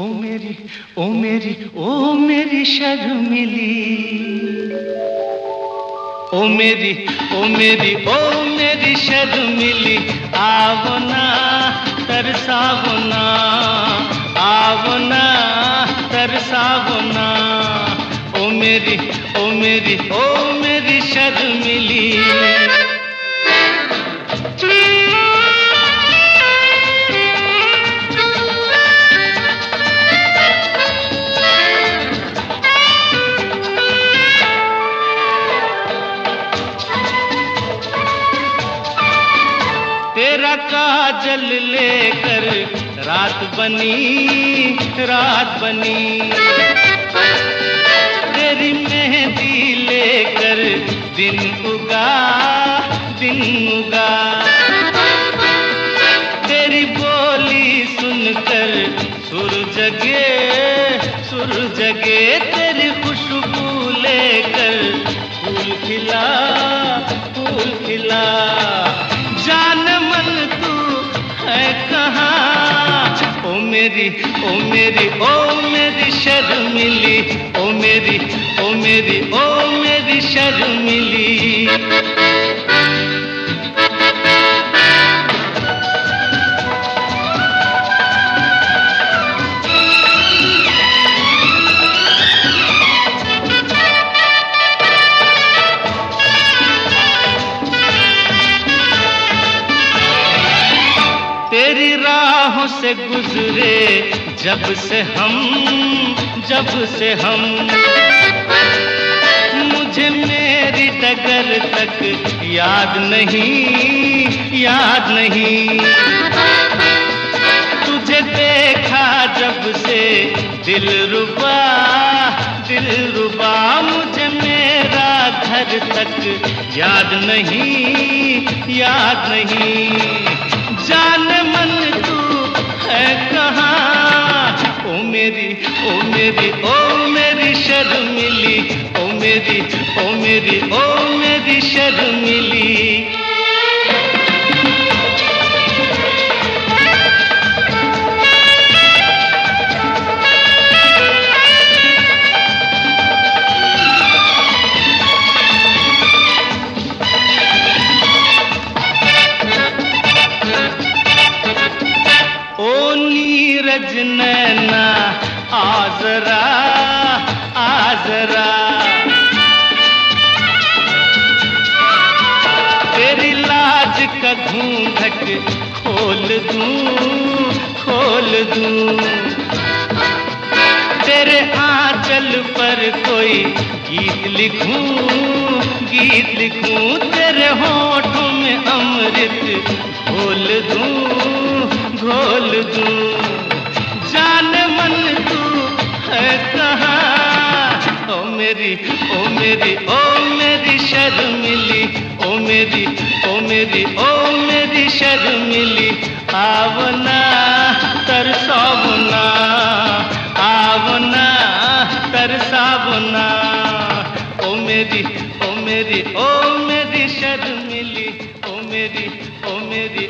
ओ मेरी ओ मेरी ओ मेरी शर्मिली ओ मेरी ओ मेरी ओ मेरी शर्मिली आवो ना तरसावो ना आवो ना तरसावो ना ओ मेरी ओ मेरी ओ मेरी शर्मिली तेरा काजल लेकर रात बनी रात बनी। तेरी मेहंदी लेकर दिन उगा दिन उगा। तेरी बोली सुनकर सुर जगे सुर जगे। तेरी खुशबू लेकर फूल खिला फूल खिला। मेरी ओ मेरी ओ मेरी शर्मिली ओ मेरी ओ मेरी ओ मेरी शर्मिली। तेरी राहों से गुजरे, जब से हम, जब से हम। मुझे मेरी डगर तक याद नहीं याद नहीं। तुझे देखा जब से दिल रुबा दिल रुबा। मुझे मेरा घर तक याद नहीं याद नहीं। ओ मेरी ओ मेरी शर्मिली ओ मेरी ओ मेरी ओ मेरी शर्मिली। नैना आजरा आजरा। तेरी लाज का घूंघट खोल दूँ खोल दूँ। तेरे आंचल पर कोई गीत लिखूं गीत लिखूं। तेरे होठों में अमृत घोल मेरी, ओ मेरी ओ मेरी शर्मिली, ओ मेरी ओ मेरी ओ मेरी शर्मिली। आवना तरसावना आवना तरसावना ओ मेरी ओ मेरी ओ मेरी शर्मिली, ओ मेरी ओ मेरी